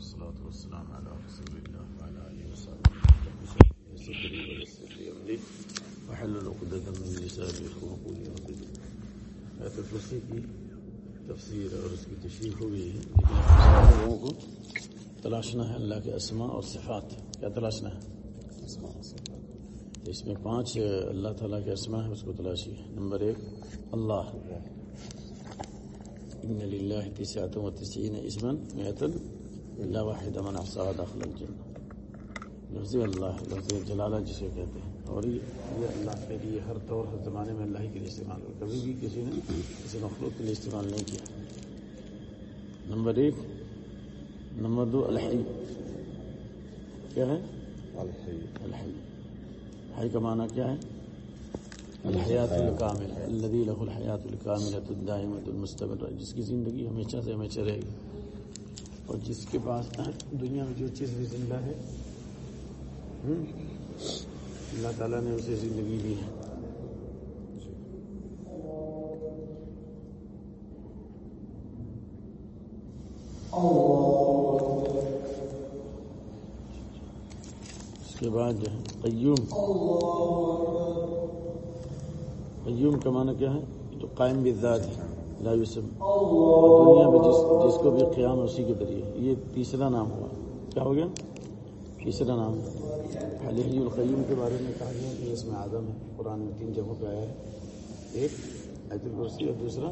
والصلاة والسلام على رسول الله وعلى آله وصحبه وسلم. صدري ويسر لي أمري وحلل عقدة من لساني يفقهوا قولي کی تفسیر اور اس کی تشریح ہوئی ہے. لیکن لوگوں کو تلاشنا ہے اللہ کے اسماء اور صفات. کیا تلاشنا ہے؟ اس میں پانچ اللہ تعالیٰ کے اسماء ہے اس کو تلاشی ہے. نمبر ایک اللہ. ان للہ تسعۃ و تسعین اسما مئتا. الا واحد من احصاها داخل الجنہ۔ لفظ اللہ لفظ جلالہ جسے کہتے ہیں۔ اور یہ اللہ کے لیے ہر طور ہر زمانے میں اللہ ہی کے لیے استعمال ہو کبھی بھی کسی نے کسی مخلوق کے لیے استعمال نہیں کیا۔ نمبر ایک نمبر دو الحی۔ کیا ہے؟ الحی۔ حی کا معنی کیا ہے؟ الحیات الکامل الذي له الحیات الکاملۃ الدائمۃ المستمرہ۔ جس کی زندگی ہمیشہ سے ہمیشہ رہے گی۔ اور جس کے پاس دنیا میں جو چیز بھی زندہ ہے اللہ تعالیٰ نے اسے زندگی دی ہے۔ اس کے بعد جو ہے، قیوم۔ قیوم کا معنی کیا ہے؟ جو قائم بالذات ہے۔ لا یوسم دنیا میں جس جس کو بھی قیام ہے اسی کے ذریعے. یہ تیسرا نام ہوا. کیا ہو گیا؟ تیسرا نام. حلی القیوم کے بارے میں کہا گیا کہ اس میں آدم ہے. قرآن میں تین جگہوں پہ آیا ہے. ایک ایت الکرسی اور دوسرا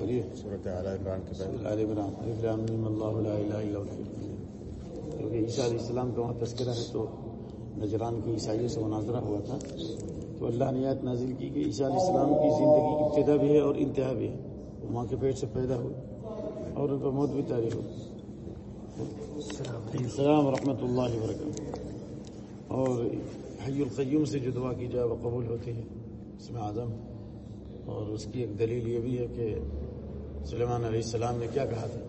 بریے صورت اعلیٰ عمران کے عمران. اللہ کیونکہ عیسیٰ علیہ السلام کا وہاں تذکرہ ہے تو نجران کی عیسائیوں سے مناظرہ ہوا تھا. تو اللہ نے آیت نازل کی کہ عیسیٰ علیہ السلام کی زندگی کی ابتدا بھی ہے اور انتہا بھی ہے۔ وہ ماں کے پیٹ سے پیدا ہوئے اور ان پر موت بھی تاریخ ہو السلام ورحمۃ اللہ وبرکاتہ۔ اور حی القیوم سے جو دعا کی جائے وہ قبول ہوتی ہے۔ اس میں اعظم۔ اور اس کی ایک دلیل یہ بھی ہے کہ سلیمان علیہ السلام نے کیا کہا تھا؟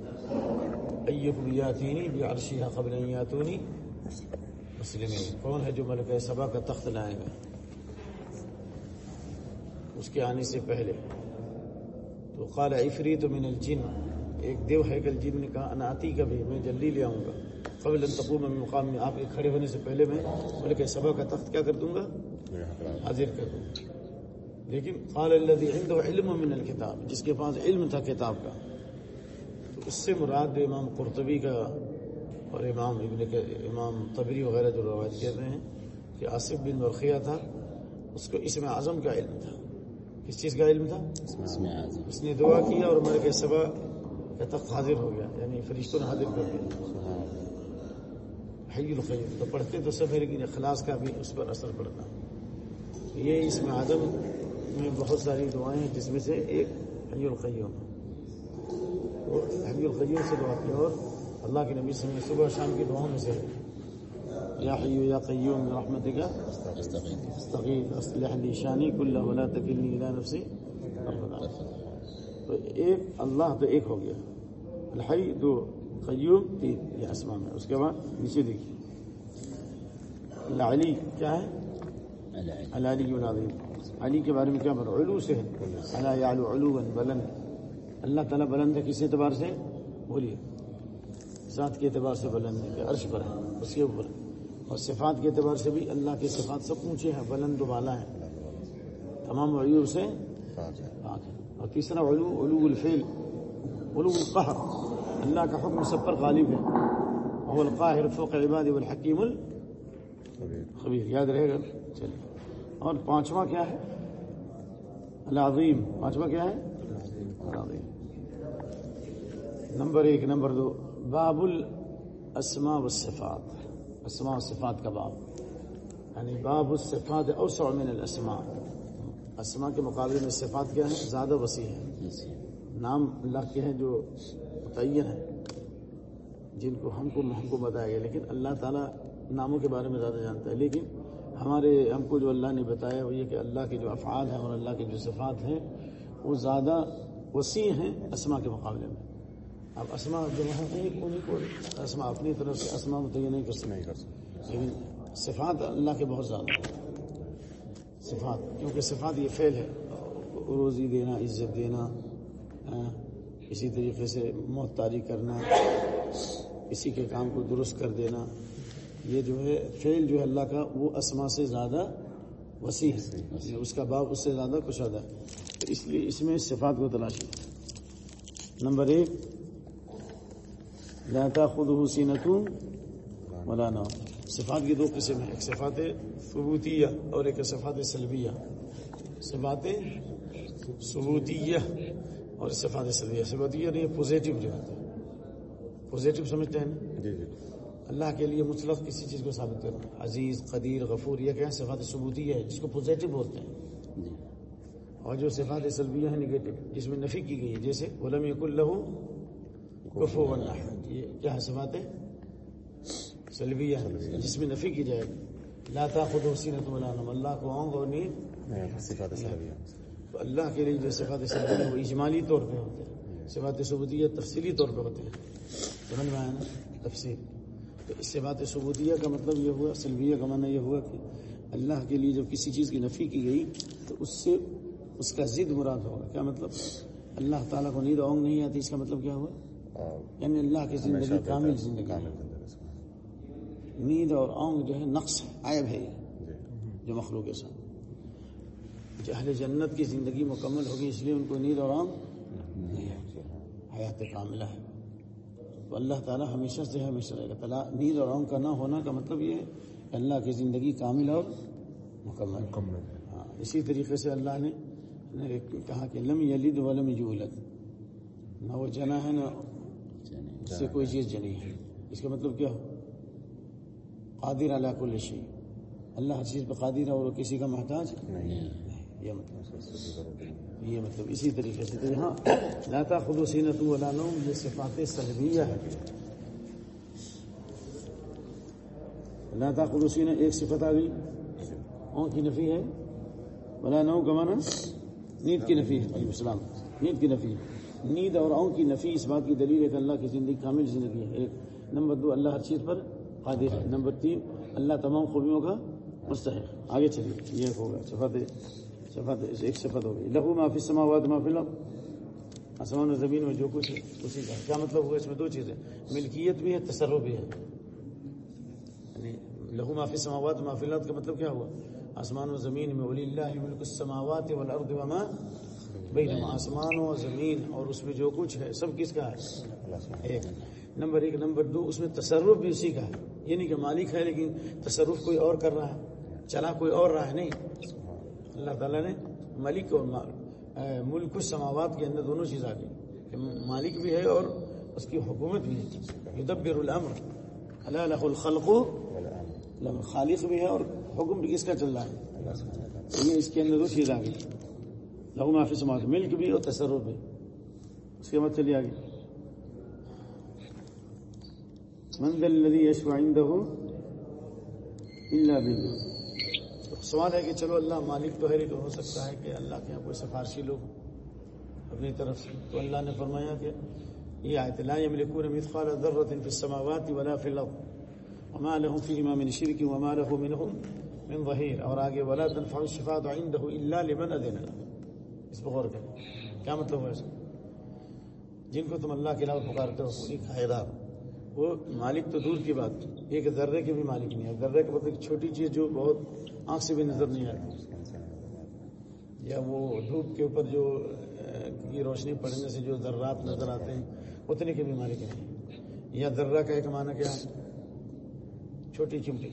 ایکم یاتینی بعرشیہ قبل ان یاتونی۔ مسلمین کون ہے جو ملک سبا کا تخت لائے گا؟ اس کے آنے سے پہلے۔ تو قال عفریت من الجن، ایک دیو ہیکل جن نے کہا، انا آتی کا بھی، میں جلدی لے آؤں گا۔ قبل ان تقوم من مقام میں آپ کے کھڑے ہونے سے پہلے میں ملک سبا کا تخت کیا کر دوں گا؟ حاضر کر دوں۔ گا لیکن قال الذي عنده علم من الكتاب، جس کے پاس علم تھا کتاب کا۔ تو اس سے مراد امام قرطبی کا اور امام ابن کے امام طبری وغیرہ جو روایت کہتے ہیں کہ آصف بن ورقیہ تھا، اس کو اسم اعظم کا علم تھا۔ کس چیز کا علم تھا؟ اس نے دعا کیا اور ملک سبا کا تخت حاضر ہو گیا یعنی فرشتوں نے حاضر کر دیا۔ حی القیوم تو پڑھتے تو سب ہے لیکن اخلاص کا بھی اس پر اثر پڑتا۔ یہ اس میں آدم میں بہت ساری دعائیں ہیں جس میں سے ایک حی القیوم۔ حی القیوم سے دعا کی اور اللہ کے نبی وسلم صبح شام کی دعاؤں میں سے ہے۔ یا حیو یا قیوم رحمتک استغیث اصلح لی شانی کلہ ولا تکلنی الى نفسی تو ایک اللہ تو ایک ہو گیا۔ الحی دو، قیوم تین، یہ اسما میں۔ اس کے بعد نیچے دیکھیے۔ العلی کیا ہے؟ العلی العظیم علی کے بارے میں کیا بتا علو سے۔ ہے اللہ یعلو بلند۔ اللہ تعالیٰ بلند ہے کس اعتبار سے؟ بولیے۔ ذات کے اعتبار سے بلند ہے کہ عرش پر ہے، اس کے اوپر اور صفات کے اعتبار سے بھی اللہ کے صفات سب اونچے ہیں بلند و بالا ہے تمام عیوب سے پاک ہے۔ اور تیسرا علو علو الفیل علو القہر۔ اللہ کا حکم سب پر غالب ہے۔ وہ القاہر فوق عباد والحکیم الخبیر۔ یاد رہے گا۔ چلیے اور پانچواں کیا ہے؟ العظیم۔ پانچواں کیا ہے؟ العظیم۔ نمبر ایک نمبر دو۔ باب الاسماء والصفات۔ اسماء و صفات کا باب یعنی باب الصفات اوسع من الاسماء اسماء کے مقابلے میں صفات کیا ہیں؟ زیادہ وسیع ہیں. نام اللہ کے ہیں جو متعین ہیں، جن کو ہم کو ہم کو بتایا گیا، لیکن اللہ تعالیٰ ناموں کے بارے میں زیادہ جانتا ہے۔ لیکن ہمارے ہم کو جو اللہ نے بتایا وہ یہ کہ اللہ کے جو افعال ہیں اور اللہ کے جو صفات ہیں وہ زیادہ وسیع ہیں اسما کے مقابلے میں۔ اب اسما جو ایک انہیں کو اسما اپنی طرف سے اسما متعین نہیں کر سکتے نہیں کر سکتے۔ لیکن صفات اللہ کے بہت زیادہ ہیں۔ صفات، کیونکہ صفات یہ فعل ہے۔ روزی دینا، عزت دینا ہاں، اسی طریقے سے موت تاری کرنا کسی کے کام کو درست کر دینا۔ یہ جو ہے، فعل جو ہے اللہ کا، وہ اسما سے زیادہ وسیع ہے۔ یعنی اس کا باب اس سے زیادہ کشادہ ہے۔ تو اس لیے اس میں صفات کو تلاشی نمبر ایک لاتا خود حسینت مولانا صفات کی دو قسم ہیں ایک صفات ثبوتیہ اور ایک صفات سلبیہ۔ صفات ثبوتیہ اور صفات سلبیہ۔ ثبوتیہ یہ پوزیٹو جو ہوتا ہے۔ پوزیٹو سمجھتے ہیں نا؟ جی جی۔ اللہ کے لیے مطلق کسی چیز کو ثابت کرنا عزیز قدیر غفور یہ ہے صفات ثبوتیہ ہے؟ جس کو پوزیٹو بولتے ہیں۔ جی۔ اور جو صفات سلبیہ ہے نگیٹو جس میں نفی کی گئی ہے۔ جیسے ولم یق اللہ کفو یہ کیا ہے ہے جس میں نفی کی جائے۔ لاتا خود حسینت مولانا اللہ کو آؤں اور نیند صفات سلبیہ تو اللہ کے لیے جو صفات سلبیہ ہے وہ اجمالی طور پہ ہوتے ہیں۔ صفات ثبوتیہ تفصیلی طور پہ ہوتے ہیں۔ سمجھ میں آیا نا؟ تفصیل۔ تو اس صفات ثبوتیہ کا مطلب یہ ہوا سلبیہ کا معنی یہ ہوا کہ اللہ کے لیے جب کسی چیز کی نفی کی گئی تو اس سے اس کا ضد مراد ہوگا۔ کیا مطلب؟ اللہ تعالیٰ کو نیند اونگ نہیں آتی اس کا مطلب کیا ہوا؟ یعنی اللہ کی زندگی کامل زندگی۔ نیند اور اونگ جو ہے نقص عیب ہے جی۔ جو مخلوق کے ساتھ۔ جو اہل جنت کی زندگی مکمل ہوگی اس لیے ان کو نیند اور اونگ نہیں ہے۔ حیات کاملہ ہے۔ تو اللہ تعالیٰ ہمیشہ سے ہمیشہ رہے گا۔ تعالیٰ نیند اور اونگ کا نہ ہونا کا مطلب یہ ہے کہ اللہ کی زندگی کامل اور مکمل مکمل ہاں اسی طریقے سے اللہ نے نے کہا کہ لم یلد ولم یولد۔ نہ وہ جنا ہے نہ اس سے کوئی چیز جنی ہے۔ اس کا مطلب کیا ہو؟ قادر علی کل شیء اللہ ہر چیز پہ قادر ہے اور وہ کسی کا محتاج نہیں۔ یہ مطلب یہ مطلب اسی طریقے سے۔ تو یہاں لاتا خلوصینت ولا نوم یہ صفات سلبیہ ہے۔ لاتا خلوصین ایک صفت آ گئی۔ اون کی نفی ہے۔ ولا نوم کا معنی نیند کی نفی ہے۔ علیہ السلام۔ نیند کی نفی نیند اور اون کی نفی اس بات کی دلیل ہے کہ اللہ کی زندگی کامل زندگی ہے۔ ایک، نمبر دو، اللہ ہر چیز پر قادر ہے۔ نمبر تین، اللہ تمام خوبیوں کا مستحق۔ آگے چلیے، یہ ہوگا۔ صفت صفت ایک صفت ہو لہو معافی سماوات معافی آسمان و زمین میں جو کچھ ہے، اسی کا۔ کیا مطلب ہوا اس میں دو چیزیں؟ ملکیت بھی ہے، تصرف بھی ہے۔ یعنی لہو معافی سماوات معافی الارض کا مطلب کیا ہوا؟ آسمان و زمین میں ولی اللہ ملک السماوات والارض وما بینہما آسمان و زمین اور اس میں جو کچھ ہے سب کس کا ہے؟ ایک۔ نمبر ایک نمبر دو اس میں تصرف بھی اسی کا ہے۔ یہ نہیں کہ مالک ہے لیکن تصرف کوئی اور کر رہا ہے چلا کوئی اور رہا ہے نہیں۔ اللہ تعالیٰ نے ملک اور ملک السماوات کے اندر دونوں چیز آ گئی مالک بھی ہے اور اس کی حکومت بھی ہے۔ یدبر الامر اللہ لہ الخلق خالق بھی ہے اور حکم بھی کس کا چل رہا ہے۔ یہ اس کے اندر دو چیز آ گئی۔ لہو معافی سماعت ملک بھی اور تصرف بھی۔ اس کے بعد چلیے آگے۔ من ذا الذي يشفع عنده الا بالله۔ سوال ہے کہ چلو اللہ مالک تو ہے لیکن ہو سکتا ہے کہ اللہ کے یہاں کوئی سفارشی لوگ اپنی طرف سے۔ تو اللہ نے فرمایا کہ یہ آیت لا يملكون مثقال ذرة في السماوات ولا في الأرض وما لهم فيهما من شرك وما له منهم من ظهير اور آگے ولا تنفع الشفاعة عنده إلا لمن أذن له اس پر غور کریں۔ کیا مطلب ہے اس جن کو تم اللہ کے علاوہ پکارتے ہو پوری خیرات وہ مالک تو دور کی بات۔ ایک ذرے کے بھی مالک نہیں ہے۔ ذرے کا مطلب ایک چھوٹی چیز جو بہت آنکھ سے بھی نظر نہیں آتی۔ یا وہ دھوپ کے اوپر جو کی روشنی پڑنے سے جو ذرات نظر آتے ہیں، اتنے کے بھی مالک نہیں۔ یا ذرہ کا ایک معنی کیا چھوٹی چمٹی۔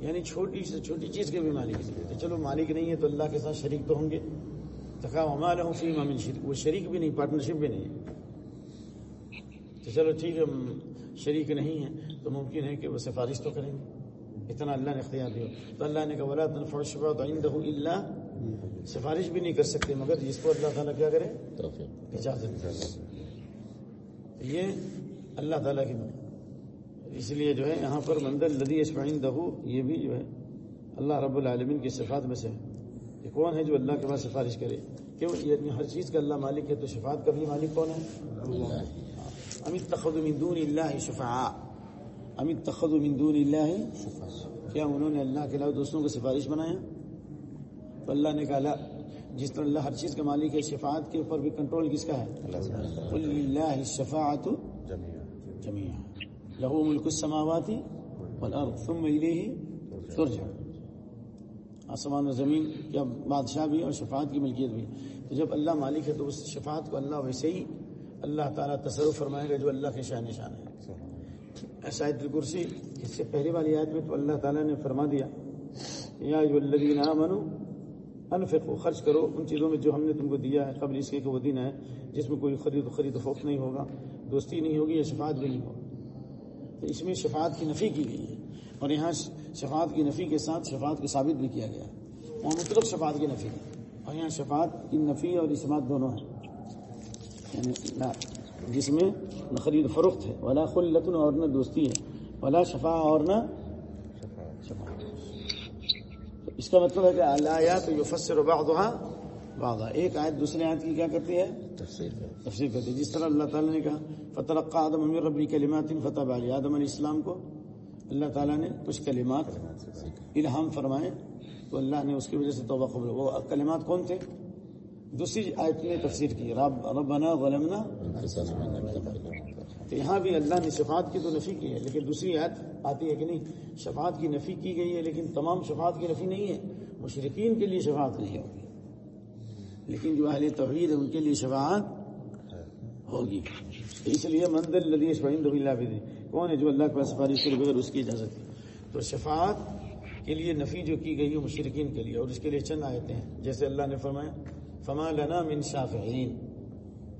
یعنی چھوٹی سے چھوٹی چیز کے بھی مالک نہیں تو چلو مالک نہیں ہے تو اللہ کے ساتھ شریک تو ہوں گے۔ تقا ہمارے ہوں فی من شریک وہ شریک بھی نہیں پارٹنرشپ بھی نہیں۔ ہے تو چلو ٹھیک ہے شریک نہیں ہے تو ممکن ہے کہ وہ سفارش تو کریں گے۔ اتنا اللہ نے اختیار دیا۔ تو اللہ نے کہا تنفع الشفاعة عنده الا سفارش بھی نہیں کر سکتے۔ مگر جس کو اللہ تعالیٰ کیا کرے؟ اجازت۔ یہ اللہ تعالیٰ کی اس لیے جو ہے یہاں پر مندر لدی اسمعین دہو یہ بھی جو ہے اللہ رب العالمین کی صفات میں سے ہے۔ یہ کون ہے جو اللہ کے پاس سفارش کرے؟ کیوں؟ یہ ہر چیز کا اللہ مالک ہے تو شفاعت کا بھی مالک کون ہے؟ امت تخد من دون اللہ شفاعہ امت تخد من دون اللہ کیا انہوں نے اللہ کے علاوہ دوسروں کو سفارش بنایا؟ تو اللہ نے کہا لا جس طرح اللہ ہر چیز کا مالک ہے شفاعت کے اوپر بھی کنٹرول کس کا ہے؟ اللہ۔ الشفاعت جميعا جميعا له ملك السماوات والارض ثم الیہ ترجع. آسمان و زمین کا بادشاہ بھی اور شفاعت کی ملکیت بھی. تو جب اللہ مالک ہے تو اس شفاعت کو اللہ ویسے ہی اللہ تعالیٰ تصرف فرمائے گا جو اللہ کے شاہ نشان ہے. شاید الکرسی، اس سے پہلے والی آیت میں تو اللہ تعالیٰ نے فرما دیا، یا جو الذین آمنوا انفقوا، خرچ کرو ان چیزوں میں جو ہم نے تم کو دیا ہے، قبل اس کے کہ وہ دن ہے جس میں کوئی خرید خرید و فوقت نہیں ہوگا، دوستی نہیں ہوگی یا شفاعت بھی نہیں ہوگی۔ تو اس میں شفاعت کی نفی کی گئی ہے اور یہاں شفاعت کی نفی کے ساتھ شفاعت کو ثابت بھی کیا گیا وہاں مطلب شفاعت کی نفی ہے۔ اور یہاں شفاعت کی نفی اور اسمات دونوں ہیں۔ یعنی جس میں نہ خرید فروخت ہے۔ ولا خلتن اور نہ دوستی ہے۔ ولا شفا اور نہ شفاعت۔ اس کا مطلب ہے کہ الایات یفسر بعضها بعضا۔ ایک آیت دوسرے آیت کی کیا کرتی ہے؟ تفسیر ہے تفسیر جس طرح اللہ تعالیٰ نے کہا فتلقى آدم من ربی کلمات فتح علی آدم علیہ السلام کو اللہ تعالیٰ نے کچھ کلمات الہام فرمائے، تو اللہ نے اس کی وجہ سے توبہ قبول وہ کلمات کون تھے؟ دوسری آیت میں تفسیر کی، رب ربنا ظلمنا تو یہاں بھی اللہ نے شفاعت کی تو نفی کی ہے، لیکن دوسری آیت آتی ہے کہ نہیں، شفاعت کی نفی کی گئی ہے، لیکن تمام شفاعت کی نفی نہیں ہے۔ مشرقین کے لیے شفاعت نہیں ہوگی لیکن جو اہل توحید ہے ان کے لیے شفاعت ہوگی۔ اس لیے مندر لدی شفاعین اللہ بھی کون ہے جو اللہ کے پاس سفارش کرے بغیر اس کی اجازت تو شفاعت کے لیے نفی جو کی گئی ہے مشرقین کے لیے، اور اس کے لیے چند آیتیں ہیں۔ جیسے اللہ نے فرمایا، فما لنا من شافعین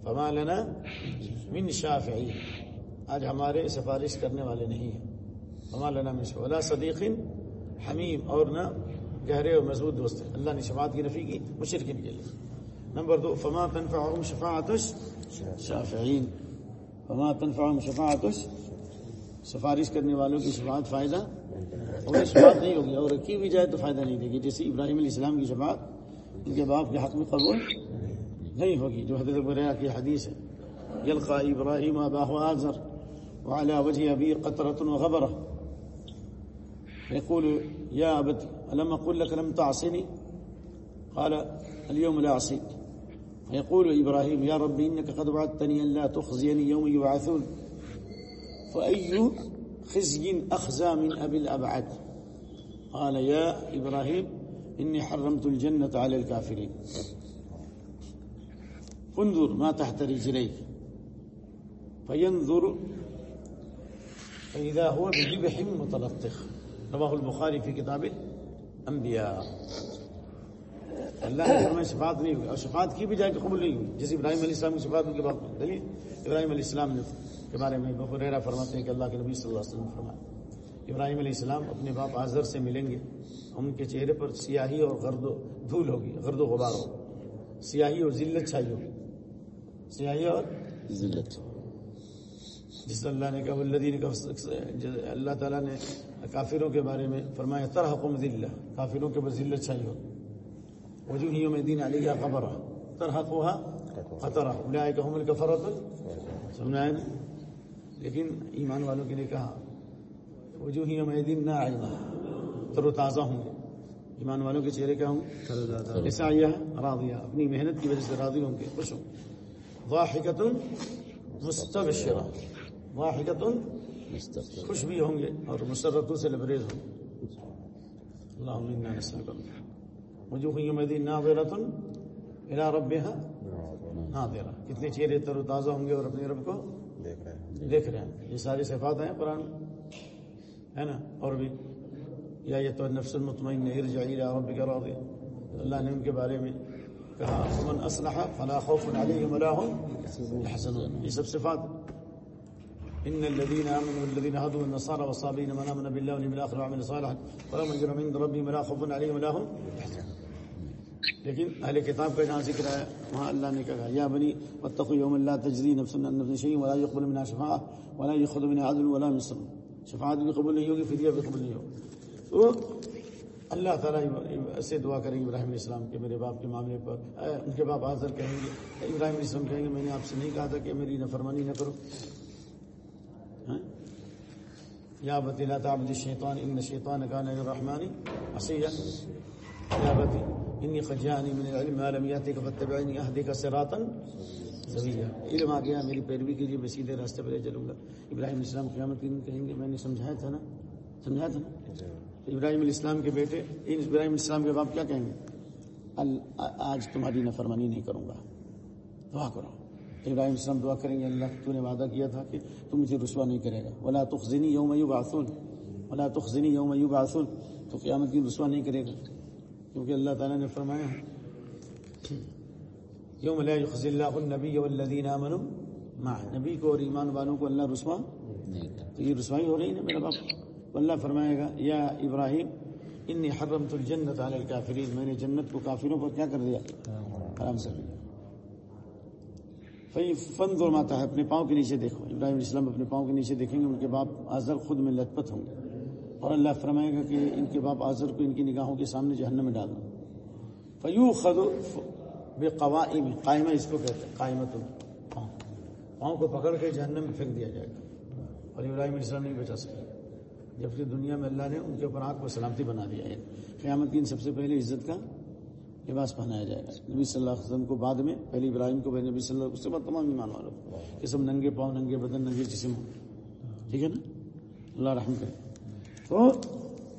فما لنا من شافعین آج ہمارے سفارش کرنے والے نہیں ہیں۔ فما لنا من شافعین ولا صدیق حمیم اور نہ گہرے اور مضبوط دوست ہیں۔ اللہ نے شفاعت کی، نفی کی مشرقین کے لیے۔ نمبر دو فما تنفعهم شفاعت شافعین. فما تنفعهم شفاعت سفارش کرنے والوں کی شفاعت فائدہ اور شفاعت نہیں ہوگی. اور رکھی بھی جائے تو فائدہ نہیں دے گی. جیسے ابراہیم علیہ السلام کی شفاعت، ان کے باپ کے حق میں قبول نہیں ہوگی، جو حضرت بریا کی حدیث ہے. یلقا ابراہیم اباہ آزر وعلى وجه أبي قطرة وغبرة يقول يا أبت ألم أقول لك لم تعصني قال، اليوم لا أعصيك فيقول إبراهيم، يا رب، إنك قد وعدتني أن لا تخزيني يوم يبعثون. فأي خزي أخزى من أبي الأبعد؟ قال، يا إبراهيم، إني حرمت الجنة على الكافرين. انظر ما تحت رجليك. فينظر، فإذا هو بذبح متلطخ. رواه البخاري في كتاب الأنبياء اللہ نے فرمایا شفاعت نہیں ہوئی اور شفاعت کی بھی جائے کہ قبول نہیں ہوئی جیسے ابراہیم علیہ السلام کی شفاعت ان کے بعد دلیل ابراہیم علیہ السلام نے کے بارے میں بحریرہ فرماتے ہیں کہ اللہ کے نبی صلی اللہ علیہ وسلم فرمایا ابراہیم علیہ السلام اپنے باپ آزر سے ملیں گے۔ ان کے چہرے پر سیاہی اور غرد و دھول ہوگی غرد و غبار ہوگی۔ سیاہی اور ذلت چھائی ہوگی۔ سیاہی اور ذلت۔ جس اللہ نے کہا والذین کا اللہ تعالیٰ نے کافروں کے بارے میں فرمایا ترحقم ذلہ کافروں کے بس ذلت چھائی ہوگی۔ وجوہ یوم دین علیہ قبرہ ترحقها قطرہ اولئک هم الکفرۃ سمجھا ہے نا لیکن ایمان والوں کے لیے کہا وجوہ یوم دین ناعمہ تر و تازہ ہوں گے. ایمان والوں کے چہرے کیا ہوں گے؟ ایسا راضیہ. اپنی محنت کی وجہ سے راضی ہوں گے. خوش ہوں. ضاحکۃ مستبشرہ. مستقبل خوش بھی ہوں گے اور مسرتوں سے لبریز ہوں گے. اللهم وجوه يومئذ ناظرة الى ربها ناظرة کتنے چہرے تر و تازہ ہوں گے اور اپنے رب کو دیکھ رہے ہیں۔ دیکھ رہے ہیں۔ یہ ساری صفات ہیں قرآن۔ ہے نا؟ اور بھی۔ یا یہ تو نفس المطمئن ارجع الى ربك راضيا اللہ نے ان کے بارے میں کہا من اصلح فلا خوف عليهم ولا هم يحزنون یہ سب صفات. ان الذين امنوا والذين هادوا والنصارى والصابين من امن بالله واليوم الاخر وعمل صالحا فلهم اجر عند ربهم ولا خوف عليهم ولا هم يحزنون. لیکن اہل کتاب کا جہاں ذکر ہے، وہاں اللہ نے کہا، یا بنی، واتقوا يوم لا تجزي نفس عن نفس شيئا ولا يقبل منها شفاعه ولا ياخذ منها عدل ولا نصر شفاعت بھی قبول نہیں ہوگی، فدیہ بھی قبول نہیں ہوگا. تو اللہ تعالیٰ ایسے دعا کریں گے ابراہیم علیہ السلام کے، میرے باپ کے معاملے پر۔ ان کے باپ حاضر کہیں گے ابراہیم علیہ السلام کہیں گے، میں نے آپ سے نہیں کہا تھا کہ میری نفرمانی نہ کرو۔ یا بتی لا تعبد الشیطان ان الشیطان کان للرحمن عصیا یا بتی انی قد جاءنی من العلم ما لم یاتک فاتبعنی اهدک صراطا زویہ علم آ گیا میری پیروی کیجیے میں سیدھے راستے پہ لے چلوں گا۔ ابراہیم علیہ السلام قیامت کے دن کہیں گے، میں نے سمجھایا تھا نا؟ سمجھایا تھا نا؟ ابراہیم علیہ السلام کے بیٹے، ان ابراہیم علیہ السلام کے باپ کیا کہیں گے؟ آج تمہاری نفرمانی نہیں کروں گا۔ دعا کرو۔ ابراہیم السلام دعا کریں گے، اللہ تو نے وعدہ کیا تھا کہ تم مجھے رسوا نہیں کرے گا۔ ولا تخزنی یوم یبعثون ولا تخزنی یوم یبعثون تو قیامت کی رسوا نہیں کرے گا۔ کیونکہ اللہ تعالیٰ نے فرمایا، یوم لا یخزی اللہ النبی والذین آمنوا معه۔ نبی کو اور ایمان والوں کو اللہ رسوا نہیں تو یہ رسوائی ہو رہی ہے نا میرا باپ۔ اللہ فرمائے گا، یا ابراہیم، انی حرمت الجنت علی الکافرین۔ میں نے جنت کو کافروں پر کیا کر دیا؟ حرام کر دیا۔ فی فن ماتا ہے، اپنے پاؤں کے نیچے دیکھو۔ ابراہیم علیہ السلام اپنے پاؤں کے نیچے دیکھیں گے، ان کے باپ آزر خود میں لت پت ہوں گے۔ اور اللہ فرمائے گا کہ ان کے باپ آزر کو ان کی نگاہوں کے سامنے جہنم میں ڈال دو فیو خد بے قوائم قائمہ اس کو کہتے ہیں قائمت پاؤں۔ پاؤں کو پکڑ کے جہنم میں پھینک دیا جائے گا۔ اور ابراہیم علیہ السلام نہیں بچا سکے۔ جبکہ دنیا میں اللہ نے ان کے اوپر آنکھ کو سلامتی بنا دیا ہے۔ قیامت کی ان سب سے پہلے عزت کا لباس پہنایا جائے گا۔ نبی صلی اللہ علیہ وسلم کو بعد میں پہلے ابراہیم کو نبی صلی اللہ علیہ وسلم بعد تمام ایمان والوں کہ سب ننگے پاؤں ننگے بدن ننگے جسم ہوں۔ ٹھیک ہے نا؟ اللہ رحم کرے۔ تو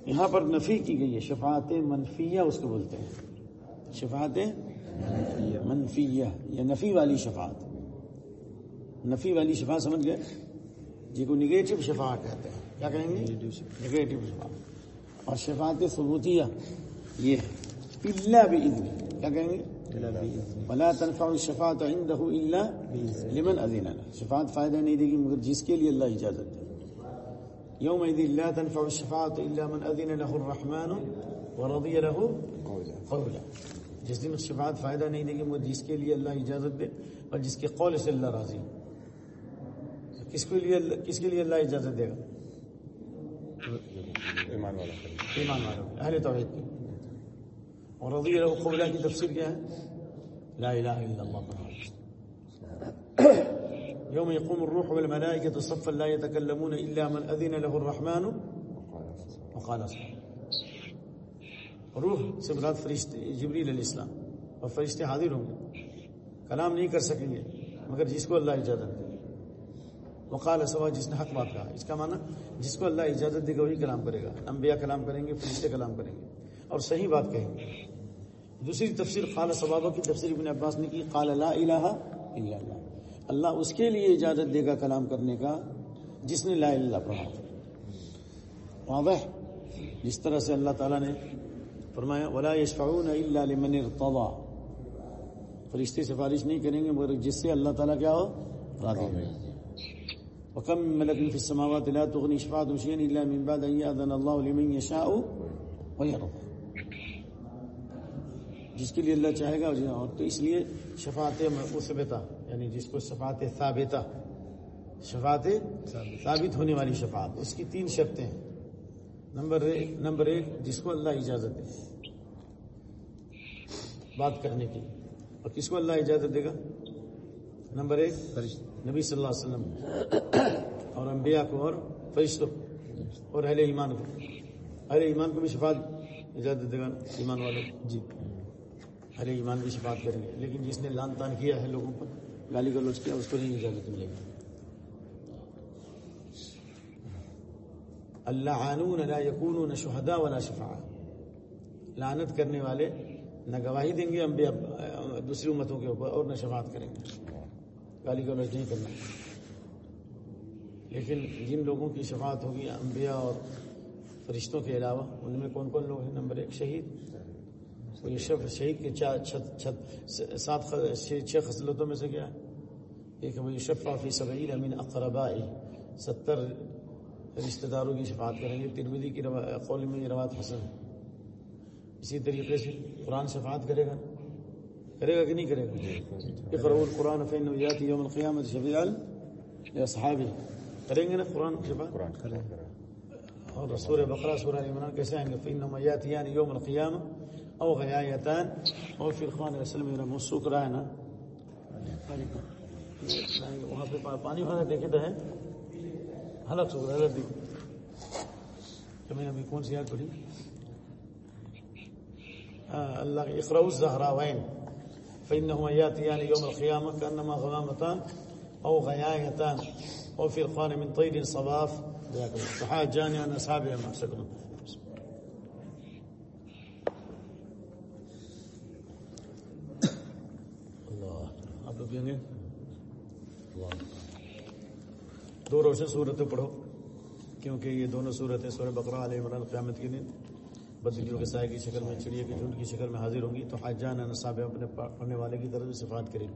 یہاں پر نفی کی گئی ہے۔ شفاعت منفیہ اس کو بولتے ہیں۔ شفاعت منفیہ یا نفی والی شفاعت۔ نفی والی شفاعت سمجھ گئے؟ جی کو نگیٹو شفاعت کہتے ہیں۔ کیا کہیں گے؟ نگیٹو شفاعت۔ اور شفاعت ثبوتیہ یہ ہے۔ اللہ بإذن کیا کہیں گے ولا تنفع الشفاعت عنده الا لمن اذن له. شفاعت فائدہ نہیں دے گی مگر جس کے لیے اللہ اجازت دے. يوم لا تنفع الشفاعة إلا من أذن له الرحمن ورضي له قولا. جس دن شفاعت فائدہ نہیں دے گی مگر جس کے لیے اللہ اجازت دے اور جس کے قول سے اللہ راضی کس کے لیے کس کے لیے اللہ اجازت دے گا؟ ایمان والا ایمان کو، اہل توحید کی. اور رضی اللہ قبلہ کی تفسیر کیا ہے؟ لا الہ الا اللہ محمد يوم يقوم الروح والملائكة صفا لا يتكلمون إلا من أذن له الرحمن وقال صلى روح سے مراد فرشتے جبریل علیہ السلام۔ اور فرشتے حاضر ہوں گے۔ کلام نہیں کر سکیں گے، مگر جس کو اللہ اجازت دے۔ وقال سوا جس نے حق بات کہا۔ اس کا معنی، جس کو اللہ اجازت دے گا وہی کلام کرے گا۔ انبیاء کلام کریں گے، فرشتے کلام کریں گے۔ اور صحیح بات کہیں گے۔ دوسری تفسیر قال صبابہ کی تفسیر ابن عباس نے کی، قال لا الہ الا اللہ۔ اللہ اس کے لیے اجازت دے گا کلام کرنے کا جس نے لا اللہ پڑھا۔ واضح جس طرح سے اللہ تعالیٰ نے فرمایا، ولا يشفعون الا لمن ارتضى۔ فرشتے سفارش نہیں کریں گے مگر جس سے اللہ تعالیٰ کیا ہو؟ راضی ہو۔ وكم ملك في السماوات لا تغني شفاعتهم شيئا الا من بعد ان ياذن الله لمن يشاء ويرضى جس کے لیے اللہ چاہے گا اور تو اس لیے شفاعت مثبتہ یعنی جس کو شفاعت ثابتہ شفاعت ثابت۔ ہونے والی شفاعت اس کی تین شرطیں۔ ہیں نمبر ایک نمبر ایک جس کو اللہ اجازت دے۔ بات کرنے کی اور کس کو اللہ اجازت دے گا؟ نمبر ایک نبی صلی اللہ علیہ وسلم۔ اور انبیاء کو اور فرشتوں اور اہل ایمان کو۔ اہل ایمان کو بھی شفاعت اجازت دے گا ایمان والوں کو۔ جی۔ اہل ایمان بھی شفاعت کریں گے۔ لیکن جس نے لان تان کیا ہے لوگوں پر، گالی گلوچ کیا، اس کو نہیں اجازت ملے گی۔ اللہ عنون لا یکونون شہداء ولا شفاعہ لعنت کرنے والے نہ گواہی دیں گے انبیاء، دوسری امتوں کے اوپر، اور نہ شفاعت کریں گے۔ گالی گلوچ نہیں کرنا۔ لیکن جن لوگوں کی شفاعت ہوگی، انبیاء اور فرشتوں کے علاوہ، ان میں کون کون لوگ ہیں؟ نمبر ایک، شہید۔ یہ شف شہید کے چھت چھت سات چھ خصلتوں میں سے کیا ہے؟ ایک وہ شفا فی سبعین امین اقربا ستر رشتہ داروں کی شفاعت کریں گے۔ ترمیدی کی قول میں یہ روایت حسن ہے۔ اسی طریقے سے قرآن شفاعت کرے گا۔ کرے گا کہ نہیں کرے گا؟ اقرأ القرآن فإنه يأتي يوم القيامة شفيعا لأصحابه۔ کریں گے نا قرآن شفاعت۔ اور سورہ بقرہ سورہ عمران کیسے آئیں گے؟ فإنهما يأتيان يوم القيامة او غیایتان اور پھر خان علیہ وسلم میرا منہ سوکھ رہا ہے نا؟ وہاں پہ پانی بھرا دیکھے تو ہے۔ حلق سوکھ رہا ہے کہ میں نے ابھی کون سی یاد پڑھی اللہ کے اقرا الزہراوین فإنهما يأتيان يوم القيامة كأنما غمامتان أو غيايتان أو فرقان من طير صباف جزاك الله. فحاجان عن أصحابهم أمسكنا آپ لوگ پئیں گے دو روشن صورتیں پڑھو کیونکہ یہ دونوں صورتیں سورہ بقرہ علیہ عمران قیامت کے دن بدلیوں کے سائے کی شکل میں چڑیا کے جھنڈ کی شکل میں حاضر ہوں گی تو حاجان نصاب اپنے پڑھنے والے کی طرف صفات کریں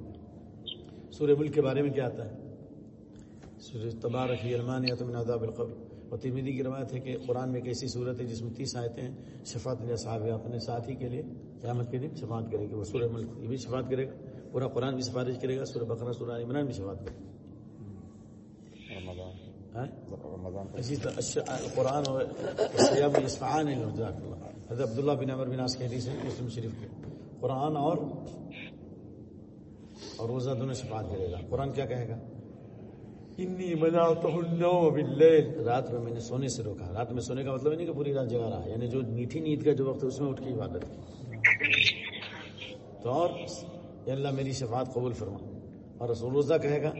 سورہ ملک کے بارے میں کیا آتا ہے سورہ تبارک ہی المان یا تم عذاب القبر اور ترمیدی کی روایت ہے کہ قرآن میں ایک ایسی صورت ہے جس میں تیس آیتیں ہیں شفاعت صاحب اپنے ساتھی کے لیے قیامت کے دن شفاعت کرے گی وہ سورہ ملک یہ بھی شفاعت کرے گا پورا قرآن بھی سفارش کرے گا سورہ بقرہ سورہ عمران بھی شفاعت کرے گا۔ ہاں؟ قرآن اور سیاب اصفہان ہے جزاک اللہ۔ حضرت عبداللہ بن عمر بن عاص کی حدیث ہے مسلم شریف کے۔ قرآن اور اور روزہ دونوں شفاعت کرے گا۔ قرآن کیا کہے گا؟ انی باللیل۔ رات میں میں نے سونے سے روکا۔ رات میں سونے کا مطلب نہیں کہ پوری رات جگا رہا۔ یعنی جو میٹھی نیند کا جو وقت ہے اس میں اٹھ کے عبادت کی۔ تو اور یا اللہ میری شفاعت قبول فرما۔ اور رسول روزہ کہے گا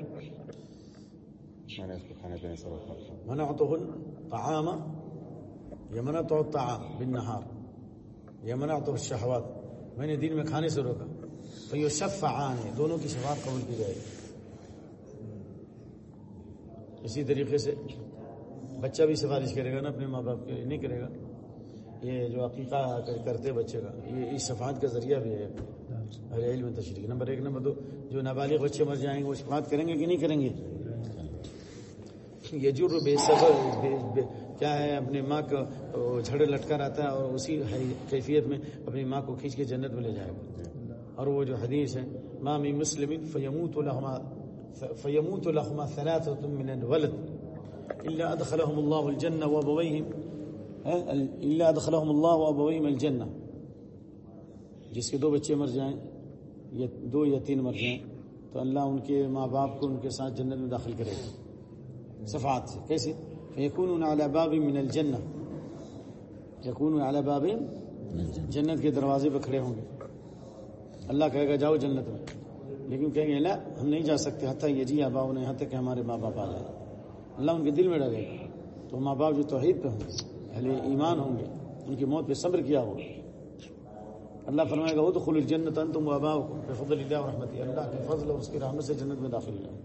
کھانے پینے سے روکا منعته الطعام يمنعته الطعام بالنهار يمنعته الشهوات میں نے دن میں کھانے سے روکا۔ تو یہ شفعان ہے دونوں کی شفاعت قبول کی جائے گی۔ اسی طریقے سے بچہ بھی سفارش کرے گا نا اپنے ماں باپ کے لیے نہیں کرے گا۔ یہ جو عقیقہ کرتے بچے کا یہ اس شفاعت کا ذریعہ بھی ہے۔ اہل علم میں تشریح نمبر ایک، نمبر دو، جو نابالغ بچے مر جائیں گے، وہ شفاعت کریں گے کہ نہیں کریں گے؟ یہ یجر بے صبر کیا ہے اپنے ماں کا جھڑ لٹکا رہتا ہے اور اسی کیفیت میں اپنی ماں کو کھینچ کے جنت میں لے جائے گا۔ اور وہ جو حدیث ہے مامی مسلم، فیموت لہما فیموت لہما ثلاثة من الولد۔ الا ادخلهم الله الجنة وابويهم ها؟ ادخلهم الله وابويهم الجنة جس کے دو بچے مر جائیں یا دو یا تین مر جائیں، تو اللہ ان کے ماں باپ کو ان کے ساتھ جنت میں داخل کرے گا۔ صفات سے۔ کیسے؟ فیکون علی باب من الجنہ یکون علی باب جنت کے دروازے پہ کھڑے ہوں گے۔ اللہ کہے گا، جاؤ جنت میں۔ لیکن کہیں گے، لا، ہم نہیں جا سکتے۔ حتیٰ یہ جی آبا نے یہاں تک کہ ہمارے ماں باپ آ جائے اللہ ان کے دل میں ڈالے گا۔ تو ماں باپ جو توحید پہ ہوں گے، اہل ایمان ہوں گے، ان کی موت پہ صبر کیا ہوگا۔ اللہ فرمائے گا وہ تو خل جنت تم و ابا فضل اللہ و رحمتی اللہ کے فضل اور اس کی رحمت سے جنت میں داخل ہو۔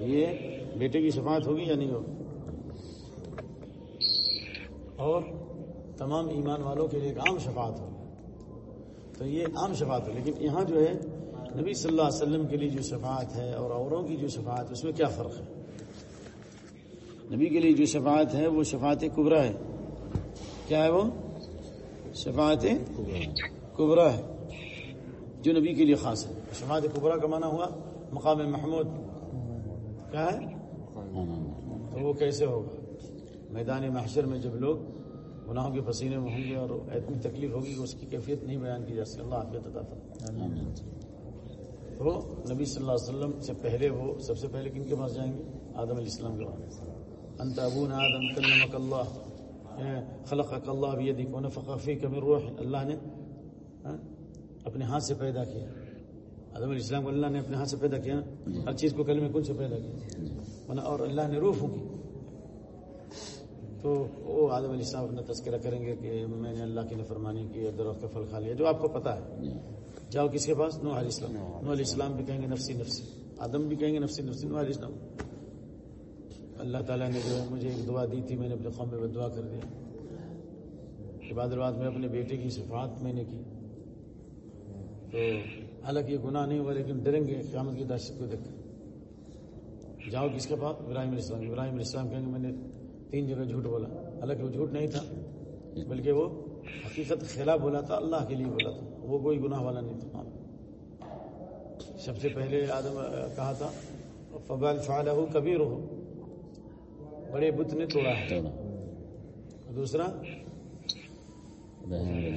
یہ بیٹے کی شفاعت ہوگی یا نہیں ہوگی؟ اور تمام ایمان والوں کے لیے ایک عام شفاعت ہوگی تو یہ عام شفاعت ہے لیکن یہاں جو ہے، نبی صلی اللہ علیہ وسلم کے لیے جو شفاعت ہے اور اوروں کی جو شفاعت ہے، اس میں کیا فرق ہے؟ نبی کے لیے جو شفاعت ہے، وہ شفاعت کبرا ہے۔ کیا ہے وہ؟ شفاعت کبرا ہے، جو نبی کے لیے خاص ہے۔ شفاعت کبرا کا معنی ہوا مقام محمود۔ کیا ہے؟ تو وہ کیسے ہوگا؟ میدان محشر میں جب لوگ گناہوں کے پسینے میں ہوں گے اور اتنی تکلیف ہوگی کہ اس کی کیفیت نہیں بیان کی جا سکتی اللہ عافیت عطا فرمائے۔ تو نبی صلی اللہ علیہ وسلم سے پہلے وہ سب سے پہلے کن کے پاس جائیں گے؟ آدم علیہ السلام کے پاس۔ انت ابونا آدم کلمک اللہ۔ خلقک اللہ بیدک ونفخ فیک من روح. اللہ نے اپنے ہاتھ سے پیدا کیا. آدم علیہ السلام کو اللہ نے اپنے ہاتھ سے پیدا کیا. نا ہر چیز کو کلمہ کن سے پیدا کیا. اور اللہ نے روح کی. تو وہ آدم علیہ السلام اپنا تذکرہ کریں گے کہ میں نے اللہ کی نفرمانی کی اور درخت کا پھل کھا لیا. جو آپ کو پتا ہے. جاؤ کس کے پاس؟ نوح علیہ السلام. نوح علیہ السلام بھی کہیں گے نفسی نفسی. آدم بھی کہیں گے نفسی نفسی. نوح علیہ السلام. اللہ تعالیٰ نے جو ہے مجھے ایک دعا دی تھی، میں نے اپنے قوم میں دعا کر دیا۔ کہ بعد بعد میں اپنے بیٹے کی صفات میں نے کی۔ تو حالانکہ یہ گناہ نہیں ہوا، لیکن ڈریں گے، قیامت کی دہشت کو دیکھ کر جاؤ کس کے پاس؟ ابراہیم علیہ السلام۔ ابراہیم علیہ السلام کہیں گے، میں نے تین جگہ جھوٹ بولا۔ حالانکہ وہ جھوٹ نہیں تھا، بلکہ وہ حقیقت خلاف بولا تھا، اللہ کے لیے بولا تھا۔ وہ کوئی گناہ والا نہیں تھا۔ سب سے پہلے آدم کہا تھا فبال فعالہ کبیر ہو بڑے بت نے توڑا ہے۔ دوسرا؟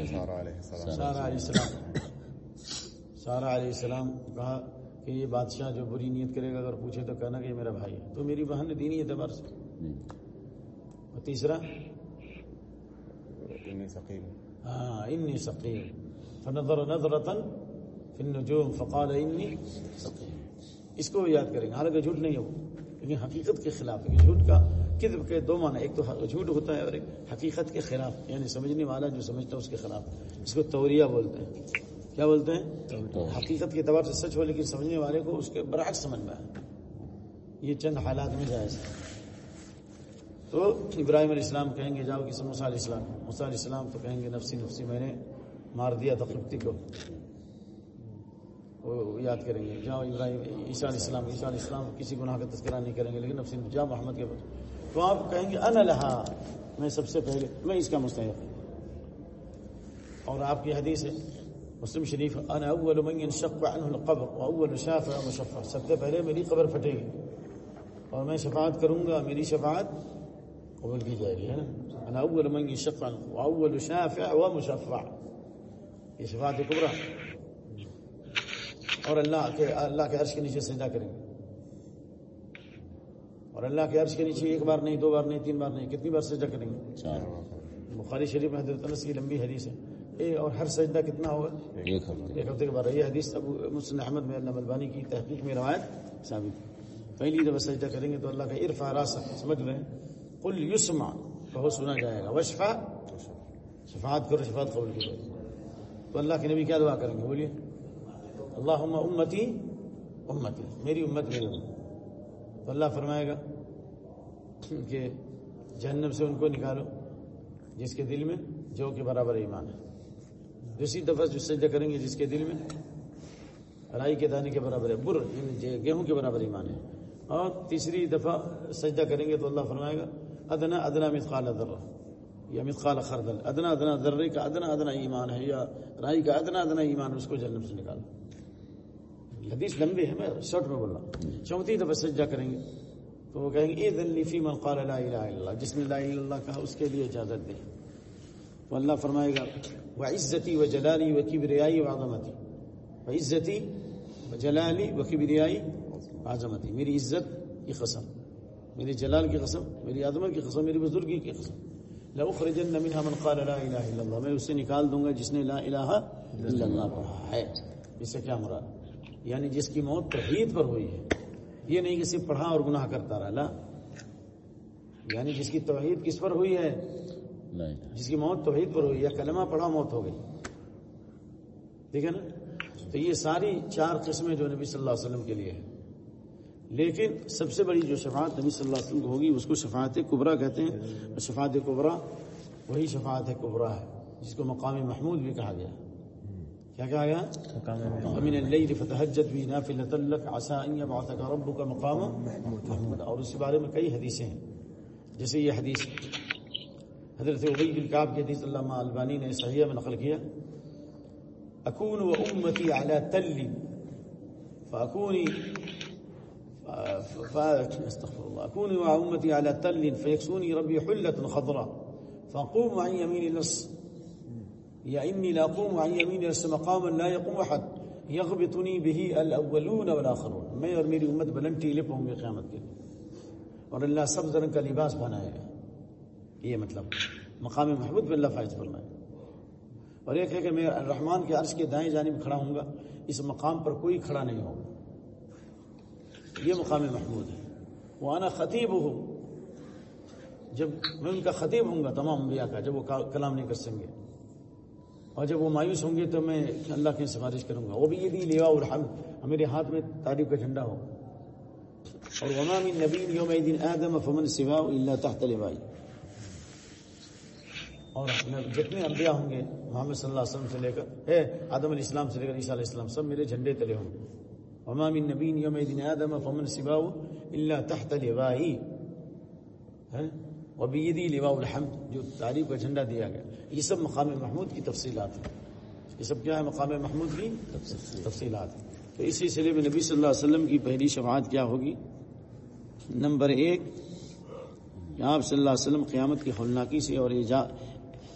سارا علیہ السلام۔ سارا۔ علیہ السلام۔ سارا علیہ السلام کہا کہ یہ بادشاہ جو بری نیت کرے گا اگر پوچھے تو کہنا کہ یہ میرا بھائی ہے۔ تو میری بہن نے دینی اعتبار سے۔ اور تیسرا؟ ہاں انی سقیم فنظر نظرتن نجوم فقال انی سقیم اس کو بھی یاد کریں گے۔ حالانکہ جھوٹ نہیں ہو لیکن حقیقت کے خلاف ہے جھوٹ کا کذب کے دو معنی ایک تو جھوٹ ہوتا ہے اور ایک حقیقت کے خلاف یعنی سمجھنے والا جو سمجھتا ہے اس کے خلاف۔ اس کو توریہ بولتے ہیں۔ کیا بولتے ہیں؟ حقیقت کے اعتبار سے سچ ہو لیکن سمجھنے والے کو اس کے برعکس سمجھ میں آئے یہ چند حالات میں جائز ہے تو ابراہیم علیہ السلام کہیں گے جاؤ کہ موسیٰ علیہ السلام۔ موسیٰ علیہ السلام تو کہیں گے نفسی نفسی میں نے مار دیا قبطی کو۔ وہ یاد کریں گے جاؤ ابراہیم عیسیٰ علیہ السلام عیسیٰ علیہ السلام کسی گناہ کا تذکرہ نہیں کریں گے لیکن نفسی جا محمد کے بعد تو آپ کہیں گے ان لہا. میں سب سے پہلے، میں اس کا مستحق ہوں۔ اور آپ کی حدیث ہے، مسلم شریف ان اول من ينشق عنه القبر واول شافع ومشفع سب سے پہلے میری قبر پھٹے گی اور میں شفاعت کروں گا، میری شفاعت قبول کی جائے گی، ہے نا؟ انا اول من ينشق عنه واول شافع ومشفع یہ شفاعت کبرا۔ اور اللہ کے اللہ کے عرش کے نیچے سجدہ کریں گے۔ اور اللہ کے عرش کے نیچے ایک بار نہیں دو بار نہیں تین بار نہیں کتنی بار سجدہ کریں گے؟ بخاری شریف میں حضرت انس کی لمبی حدیث ہے۔ اے اور ہر سجدہ کتنا ہوگا؟ ایک ہفتے۔ کے بعد۔ یہ حدیث ابو مسلم احمد میں اللہ ملبانی کی تحقیق میں روایت ثابت پہلی جب سجدہ کریں گے تو اللہ کا عرف راسا سمجھ رہے ہیں؟ قل یسمع بہت سنا جائے گا۔ وشفا شفاعت کرو شفاعت قبول گی تو اللہ کے نبی کیا دعا کریں گے؟ بولیے۔ اللہ امتی امتی میری امت میری امت تو اللہ فرمائے گا کہ جہنم سے ان کو نکالو جس کے دل میں جو کے برابر ایمان ہے۔ دوسری دفعہ جو سجدہ کریں گے جس کے دل میں رائی کے دانے کے برابر ہے، بر یعنی گیہوں کے برابر ایمان ہے۔ اور تیسری دفعہ سجدہ کریں گے تو اللہ فرمائے گا، ادنا ادنا مثقال ذرہ۔ یا مثقال خردل، ادنا ادنا ذرے کا ادنا ادنا ایمان ہے، یا رائی کا ادنا ادنا ایمان ہے اس کو جہنم سے نکالو حدیث لمبی ہے، میں شارٹ میں بول رہا ہوں چوتھی دفعہ سجدہ کریں گے۔ تو وہ کہیں گے اے فی من قال لا الہ الا اللہ جس نے لا الہ اللہ کہا، اس کے لیے اجازت دے تو اللہ فرمائے گا وہ عزتی و جلالی و کبریائی و عظمتی و عزتی و جلالی و کبریائی عظمتی۔ میری عزت کی قسم، میری جلال کی قسم، میری عظمت کی قسم، میری بزرگی کی قسم۔ لأخرجن منها من قال لا الہ الا اللہ میں اسے نکال دوں گا جس نے لا الہ الا اللہ پڑھا ہے۔ اس سے کیا مراد؟ یعنی جس کی موت توحید پر ہوئی ہے یہ نہیں کہ صرف پڑھا اور گناہ کرتا رہا لا۔ یعنی جس کی توحید کس پر ہوئی ہے؟ جس کی موت توحید پر ہوئی یا کلمہ پڑھا موت ہو گئی۔ ٹھیک ہے نا؟ تو یہ ساری چار قسمیں جو نبی صلی اللہ علیہ وسلم کے لیے ہیں۔ لیکن سب سے بڑی جو شفاعت نبی صلی اللہ علیہ وسلم کو ہوگی اس کو شفاعت کبرا کہتے ہیں۔ شفاعت کبرا وہی شفاعت کبرا ہے جس کو مقام محمود بھی کہا گیا۔ کیا کہا گیا؟ ومن اللیل فتحجد بھی نافلۃ لک عسى ان يبعثك ربك مقاما محمود اور اس کے بارے میں کئی حدیثیں ہیں۔ جیسے یہ حدیث حضرت ابی بن کعب کی حدیث علامہ البانی نے صحیح میں نقل کیا۔ اکون و امتی علی تل فاکونی استغفر الله اكوني مع امتي على تل فيكسوني ربي حله خضراء فاقوم عن يمين نص یا انی لاقوم عن یمین اس مقاما لا يقوم احد یغبطنی به الاولون والاخرون میں اور میری امت بلند ٹیلے پہ گے قیامت کے اور اللہ سب رنگ کا لباس بنائے گا یہ مطلب. مقام محمود پہ اللہ فائز فرمائے اور ایک ہے کہ میں الرحمان کے عرش کے دائیں جانب کھڑا ہوں گا، اس مقام پر کوئی کھڑا نہیں ہوگا۔ یہ مقام محمود ہے۔ وہ آنا خطیب ہو جب میں ان کا خطیب ہوں گا، تمام انبیاء کا، جب وہ کلام نہیں کر سکیں گے۔ اور جب وہ مایوس ہوں گے تو میں اللہ کی سفارش کروں گا۔ وہ بھی یہ بھی لیوا الحمد۔ میرے ہاتھ میں تعریف کا جھنڈا ہو۔ اور غمام نبی یوم دن آدم فمن سوا اللہ تحت لوائی اور جتنے انبیاء ہوں گے، محمد صلی اللہ علیہ وسلم سے لے کر، اے آدم علیہ السلام سے لے کر عیسیٰ علیہ السلام، سب میرے جھنڈے تلے ہوں گے۔ غمام نبی یوم دن آدم فمن سوا اللہ تحت لوائی وبیدی لواء الحمد جو تعریف کا جھنڈا دیا گیا۔ یہ سب مقام محمود کی تفصیلات ہیں۔ یہ سب کیا ہے؟ مقام محمود کی تفصیلات ہیں۔ تو اس سلسلے میں نبی صلی اللہ علیہ وسلم کی پہلی شفاعت کیا ہوگی؟ نمبر ایک آپ صلی اللہ علیہ وسلم قیامت کی خلناکی سے اور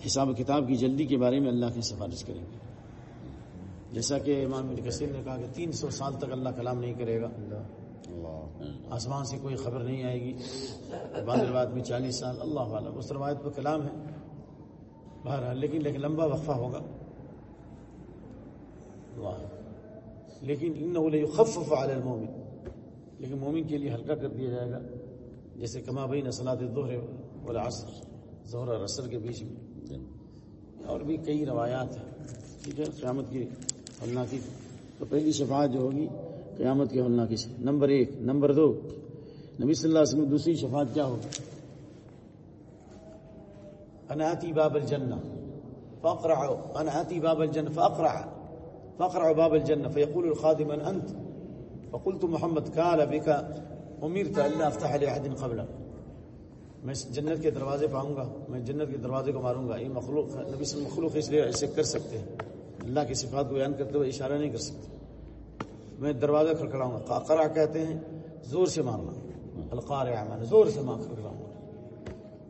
حساب کتاب کی جلدی کے بارے میں اللہ کی سفارش کریں گے۔ جیسا کہ امام کثیر نے کہا کہ تین سو سال تک اللہ کلام نہیں کرے گا۔ اللہ آسمان سے کوئی خبر نہیں آئے گی۔ بعض روایت میں چالیس سال۔ اللہ عالم اس روایت پہ کلام ہے۔ بہرحال، لیکن لیکن لمبا وقفہ ہوگا۔ لیکن ان خف علی المومن۔ لیکن مومن کے لیے ہلکا کر دیا جائے گا۔ جیسے کما بھائی نسلات دوہرے والعصر۔ ظہر اور عصر کے بیچ میں۔ اور بھی کئی روایات ہیں۔ ٹھیک ہے؟ قیامت کی اللہ کی تو پہلی شفاعت جو ہوگی۔ قیامت کے اللہ کی سے نمبر ایک. نمبر دو. نبی صلی اللہ علیہ وسلم دوسری شفاعت کیا ہوگی اناتی باب الجنہ فاقرع اناتی باب الجنہ، فاقرع. فاقرع باب الجنہ فيقول الخادم من انت؟ فقلت محمد قال بك امرت الا افتح لاحد قبلك میں جنت کے دروازے پاؤں گا، میں جنت کے دروازے کو ماروں گا. یہ مخلوق نبی صلی اللہ علیہ وسلم مخلوق اس لیے ایسے کر سکتے ہیں۔ اللہ کی صفات کو بیان کرتے ہوئے اشارہ نہیں کر سکتے۔ میں دروازہ کھڑکڑاؤں گا۔ قاقرہ کہتے ہیں، زور سے مارنا۔ القارع میں زور سے مار کھڑکڑاؤں گا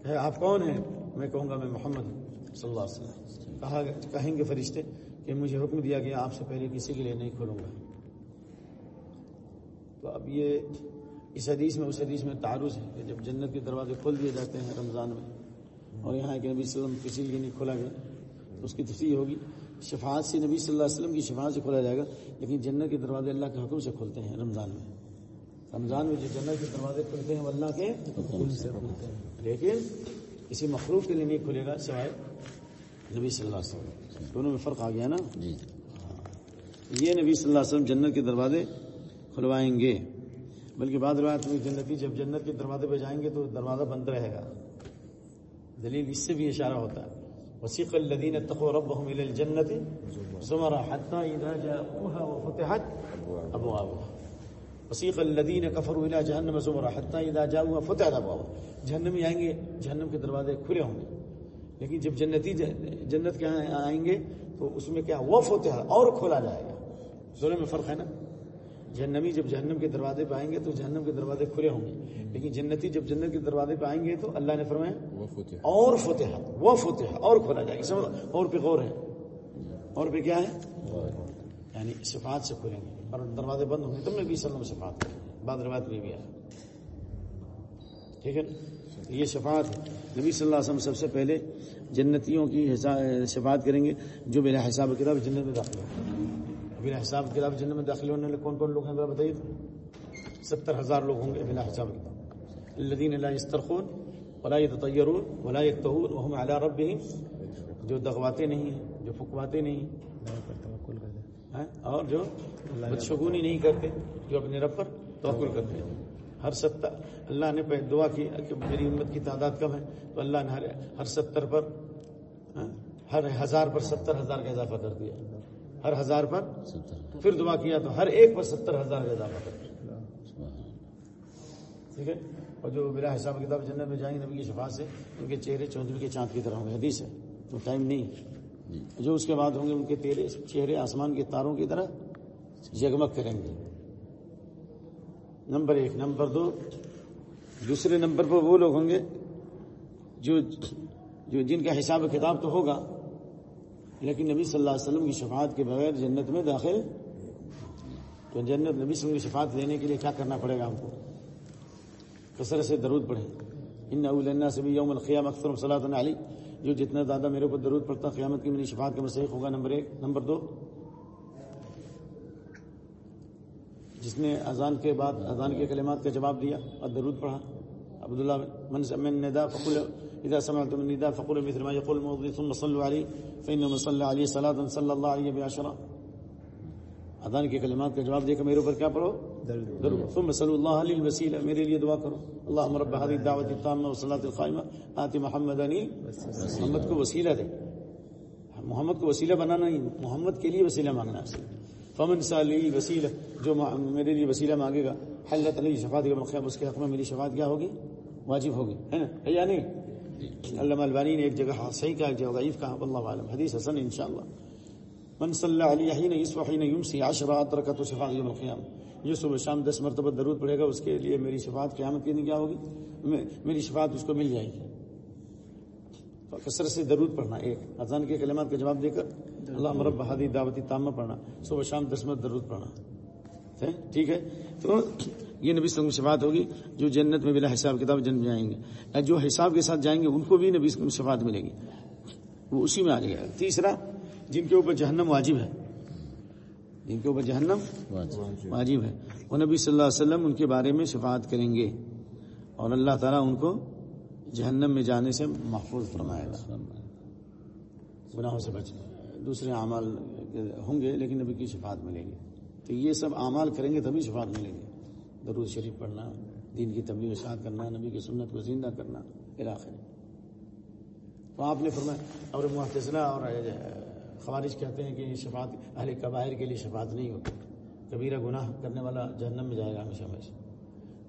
کہ آپ کون ہیں؟ میں کہوں گا، میں محمد صلی اللہ علیہ وسلم۔ کہا کہیں گے فرشتے کہ مجھے حکم دیا گیا، آپ سے پہلے کسی کے لیے نہیں کھولوں گا۔ تو اب یہ اس حدیث میں، اس حدیث میں تعارض ہے کہ جب جنت کے دروازے کھول دیے جاتے ہیں رمضان میں، اور یہاں کہ نبی صلی اللہ علیہ وسلم کسی لیے نہیں کھولا گیا، تو اس کی تفصیل ہوگی۔ شفاعت سے نبی صلی اللہ علیہ وسلم کی شفاعت سے کھولا جائے گا لیکن جنت کے دروازے اللہ کے حکم سے کھولتے ہیں رمضان میں۔ رمضان میں جو جنت کے دروازے کھلتے ہیں وہ اللہ کے حکم سے کھلتے ہیں۔ لیکن کسی مخلوق کے لیے نہیں کھلے گا سوائے نبی صلی اللہ علیہ وسلم۔ دونوں میں فرق آ گیا نا؟ جی۔ یہ نبی صلی اللہ علیہ وسلم جنت کے دروازے کھلوائیں گے۔ بلکہ بعد روایت میں جنتی جب جنت کے دروازے پہ جائیں گے تو دروازہ بند رہے گا۔ دلیل اس سے بھی اشارہ ہوتا ہے۔ وسیق الذین اتقوا ربهم الى زمرا حتى اذا جاءوها وفتحت ابوابها وسیق الذین كفروا الى جهنم زمرا حتى اذا فتحت ابوابها جہنم میں آئیں گے، جہنم کے دروازے کھلے ہوں گے. لیکن جب جنتی جنت کے آئیں گے تو اس میں کیا؟ وہ فتح اور کھولا جائے گا. دونوں میں فرق ہے نا؟ جہنمی جب جہنم کے دروازے پہ آئیں گے تو جہنم کے دروازے کھلے ہوں گے۔ لیکن جنتی جب جنت کے دروازے پہ آئیں گے تو اللہ نے فرمایا اور فتح وہ فتح اور کھولا جائے گا۔ اور پہ غور ہے۔ اور پہ کیا ہے؟ یعنی صفات سے کھلیں گے۔ اور دروازے بند ہوں گے تم نے بھی سلم صفات بعد روایت میں بھی آیا ٹھیک ہے یہ شفاعت نبی صلی اللہ علیہ وسلم سب سے پہلے جنتیوں کی شفاعت کریں گے جو میرا حساب کتاب جنت میں داخل ہو بنا حساب کتاب جنت میں داخل ہونے والے کون کون لوگ ہیں ذرا بتائیے ستر ہزار لوگ ہوں گے بنا حساب کتاب الذین لا یسترخون ولا یتطیرون ولا یکتہون وهم علی ربهم جو دغواتے نہیں ہیں، جو پھکواتے نہیں ہیں۔ ہاں؟ اور جو بدشگونی نہیں کرتے، جو اپنے رب پر توکل کرتے ہیں۔ ہر ستر، اللہ نے پہ دعا کی کہ میری امت کی تعداد کم ہے، تو اللہ نے ہر ستر پر ہاں، ہر ہزار پر ستر ہزار کا اضافہ کر دیا۔ ہر ہزار پر پھر دعا کیا تو ہر ایک پر ستر ہزار کا اضافہ کر ٹھیک ہے؟ اور جو میرا حساب کتاب جنت میں جائیں گے نبی کی شفاعت سے، ان کے چہرے چودھری کے چاند کی طرح ہوں گے۔ حدیث ہے۔ تو ٹائم نہیں۔ جو اس کے بعد ہوں گے، ان کے تیرے چہرے آسمان کے تاروں کی طرح جگمگ کریں گے۔ نمبر ایک۔ نمبر دو، دوسرے نمبر پر وہ لوگ ہوں گے جو جو جن کا حساب کتاب تو ہوگا لیکن نبی صلی اللہ علیہ وسلم کی شفاعت کے بغیر جنت میں داخل تو جنت نبی صلی اللہ علیہ وسلم کی شفاعت لینے کے لیے کیا کرنا پڑے گا ہم کو؟ کثرت سے درود پڑھے ان اولنا سے بھی یوم القیام اکثر صلاح علی۔ جو جتنا زیادہ میرے اوپر درود پڑتا قیامت کی میری شفاعت کا مستحق ہوگا۔ نمبر ایک۔ نمبر دو۔ جس نے اذان کے بعد، اذان کے کلمات کا جواب دیا اور درود پڑھا۔ عبداللہ من من ندا فقل اذا سمعتم النداء فقولوا مثل ما يقول الموضوع ثم صلوا عليه فإنه من صلى عليه صلاة صلى الله عليه بعشرة. اذان کے کلمات کا جواب دے کر میرے اوپر کیا پڑھو؟ درود. ثم صلوا الله عليه الوسيله میرے لیے دعا کرو. اللهم رب هذه الدعوه التامه والصلاه القائمه آت محمد محمد کو وسیلہ دے. محمد کو وسیلہ بنانا نہیں. محمد کے لیے وسیلہ مانگنا ہے. فمن سالی وسیلہ جو میرے لیے وسیلہ مانگے گا حلت علی شفاعت کے مقام اس کے حق میں میری شفاعت کیا ہوگی؟ واجب ہوگی، ہے نا؟ ہے یا نہیں؟ علامہ البانی نے ایک جگہ ہاں، صحیح کہا، ایک جگہ ضعیف کہا، واللہ عالم حدیث حسن انشاءاللہ۔ من صلی اللہ علیہ حین یصبح حین یمسی عشرات رکعت شفاعت یوم القیامہ۔ جو صبح شام دس مرتبہ درود پڑے گا، اس کے لیے میری شفاعت قیامت کے دن کیا ہوگی؟ میری شفاعت اس کو مل جائے گی۔ کثرت سے درود پڑھنا، ایک۔ اذان کے کلمات کا جواب دے کر اللہ مرب ہادی دعوتی تامہ پڑھنا۔ صبح شام دس مرتبہ درود پڑھنا۔ ٹھیک ہے؟ تو یہ نبی صلی شفاعت ہوگی، جو جنت میں بلا حساب کتاب جنت جائیں گے۔ جو حساب کے ساتھ جائیں گے، ان کو بھی نبی شفاعت ملے گی۔ وہ اسی میں آ جائے گا تیسرا، جن کے اوپر جہنم واجب ہے۔ جن کے اوپر جہنم واجب ہے۔ وہ نبی صلی اللہ علیہ وسلم ان کے بارے میں شفاعت کریں گے۔ اور اللہ تعالیٰ ان کو جہنم میں جانے سے محفوظ فرمائے گا۔ گناہوں سے بچ دوسرے اعمال ہوں گے، لیکن نبی کی شفاعت ملے گی۔ تو یہ سب اعمال کریں گے تبھی شفاعت ملے گی۔ درود شریف پڑھنا، دین کی تبلیغ اشاعت کرنا، نبی کی سنت کو زندہ کرنا علاقے تو آپ نے فرمایا، اور محتضلہ اور خوارج کہتے ہیں کہ یہ شفاعت، اہل قبائر کے لیے شفاعت نہیں ہوتی۔ کبیرہ گناہ کرنے والا جہنم میں جائے گا ہمیشہ ہمیشہ۔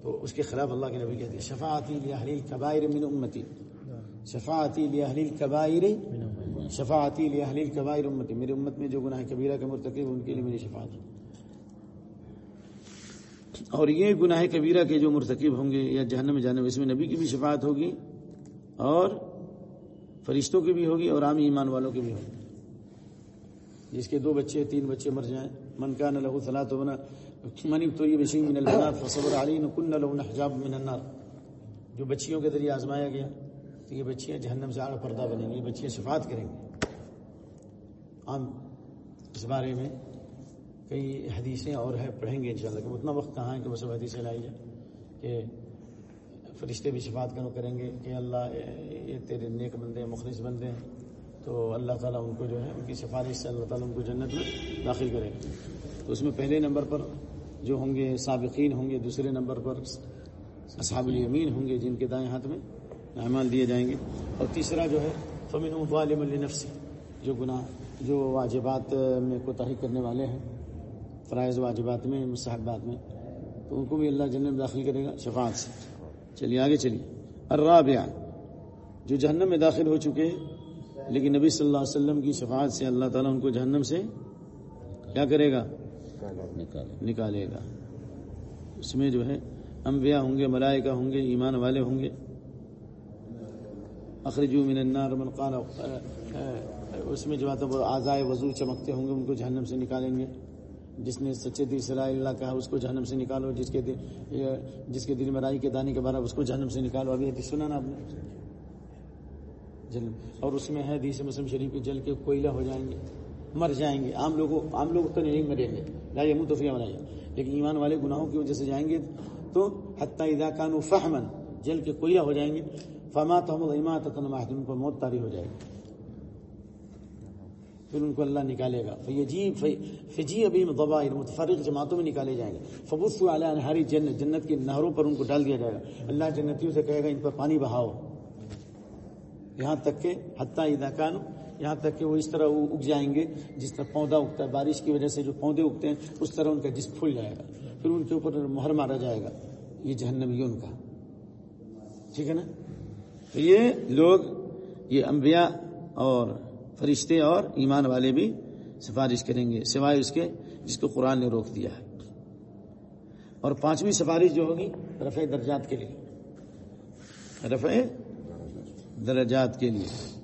تو اس کے خلاف اللہ کے نبی کہتے ہیں، شفاعتی لہل قبائر من امتی۔ شفاعتی لہل قبائر شفاعتی لہل قبائر امتی۔ میری امت میں جو گناہ کبیرہ کے مرتکب ان کے لیے میری شفاعت اور یہ گناہ کبیرہ کے جو مرتکب ہوں گے یا جہنم میں جانے اس میں نبی کی بھی شفاعت ہوگی اور فرشتوں کی بھی ہوگی اور عام ایمان والوں کی بھی ہوگی۔ جس کے دو بچے، تین بچے مر جائیں۔ من کا نہ صلاح تو بنا منی تو یہ بشین من البنات فصبر علی کن نہ حجاب من النار۔ جو بچیوں کے ذریعے آزمایا گیا، تو یہ بچیاں جہنم سے آڑ پردہ بنیں گی، یہ بچیاں شفاعت کریں گی۔ عام، اس بارے میں کئی حدیثیں اور ہے پڑھیں گے انشاءاللہ، کہ اتنا وقت کہاں ہے کہ وہ سب حدیثیں لائی جائیں کہ فرشتے بھی شفاعت کرو کریں گے کہ اللہ یہ تیرے نیک بندے، مخلص بندے ہیں تو اللہ تعالیٰ ان کو جو ہے، ان کی سفارش سے اللہ تعالیٰ ان کو جنت میں داخل کرے گا۔ تو اس میں پہلے نمبر پر جو ہوں گے سابقین ہوں گے، دوسرے نمبر پر اصحاب الیمین ہوں گے جن کے دائیں ہاتھ میں اعمال دیے جائیں گے۔ اور تیسرا جو ہے فمن ظالم النفسی جو گناہ، جو واجبات میں کوتاہی کرنے والے ہیں۔ فرائض واجبات میں، مستحبات میں، تو ان کو بھی اللہ جنت میں داخل کرے گا شفاعت سے۔ چلیے، آگے چلیے۔ الرابعہ، جو جہنم میں داخل ہو چکے ہیں، لیکن نبی صلی اللہ علیہ وسلم کی شفاعت سے اللہ تعالیٰ ان کو جہنم سے کیا کرے گا؟ نکالے گا۔ اس میں جو ہے، انبیاء ہوں گے، ملائکہ ہوں گے، ایمان والے ہوں گے۔ اخرجو من النار، من قال، اس میں جو ہے، وہ آزائے وضو چمکتے ہوں گے، ان کو جہنم سے نکالیں گے۔ جس نے سچے دل سے لا اللہ کہا اس کو جہنم سے نکالو، جس کے دل، جس کے دل میں رائی کے دانے کے بارے اس کو جہنم سے نکالو۔ ابھی حدیث سنا نا آپ نے؟ جل اور اس میں ہے حدیث مسلم شریف کے جل کے کوئلہ ہو جائیں گے، مر جائیں گے۔ عام لوگوں، عام لوگ تو نہیں مریں گے۔ لا یہ متفیہ بنائیے لیکن ایمان والے گناہوں کی وجہ سے جائیں گے تو حتیٰ اذا کانو فہمن جل کے کوئلہ ہو جائیں گے۔ فما تحمد امات ان پر موت تاری ہو جائے گی۔ پھر ان کو اللہ نکالے گا۔ فیجیب فجی ابھی ضبائر، متفرق جماعتوں میں نکالے جائیں گے۔ فبوس علیہ انہاری جنت جنت کی نہروں پر ان کو ڈال دیا جائے گا۔ اللہ جنتیوں سے کہے گا، ان پر پانی بہاؤ۔ یہاں تک کہ حتیٰ کان یہاں تک کہ وہ اس طرح اگ جائیں گے، جس طرح پودا اگتا ہے، بارش کی وجہ سے جو پودے اگتے ہیں، اس طرح ان کا جسم پھول جائے گا۔ پھر ان کے اوپر مہر مارا جائے گا۔ یہ جہنم ان کا۔ ٹھیک ہے نا؟ تو یہ لوگ، یہ انبیاء اور فرشتے اور ایمان والے بھی سفارش کریں گے سوائے اس کے جس کو قرآن نے روک دیا ہے۔ اور پانچویں سفارش جو ہوگی رفع درجات کے لیے۔ رفع درجات کے لیے۔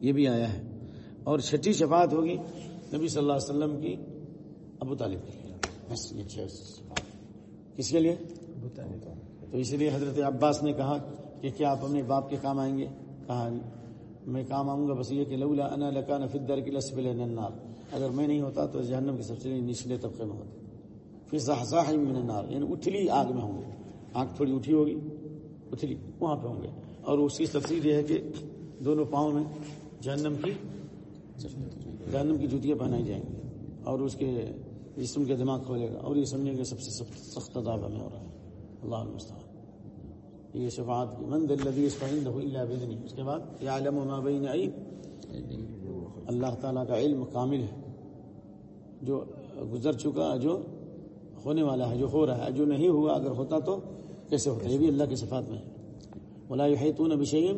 یہ بھی آیا ہے۔ اور چھٹی شفاعت ہوگی نبی صلی اللہ علیہ وسلم کی ابو طالب کے لیے۔ بس یہ چھ کس کے لیے؟ تو اس لیے حضرت عباس نے کہا کہ کیا آپ اپنے باپ کے کام آئیں گے؟ کہا میں کام آؤں گا، بس یہ کہ لولا انا لکان فدر کی لسفل النار۔ اگر میں نہیں ہوتا تو جہنم کے سب سے نچلے طبقے میں ہوتے پھر زحزاح من النار یعنی اٹھلی آگ میں ہوں گے۔ آگ تھوڑی اٹھی ہوگی، اٹھلی وہاں پہ ہوں گے۔ اور اس کی تفصیل یہ ہے کہ دونوں پاؤں میں جہنم کی جہنم کی جوتیاں پہنائی جائیں گی۔ اور اس کے جسم کے دماغ کھولے گا۔ اور یہ سمجھیں گے سب سے سخت عذاب ہمیں ہو رہا ہے۔ اللہ المستعان یہ شفاعت کی مند الذي يستعين الا باذنه. اس کے بعد يعلم ما بين ايديهم اللہ تعالیٰ کا علم کامل ہے، جو گزر چکا، جو ہونے والا ہے، جو ہو رہا ہے، جو نہیں ہوا، اگر ہوتا تو کیسے ہوتا یہ بھی اللہ کے صفات میں ہے۔ ولا يحيطون بشيء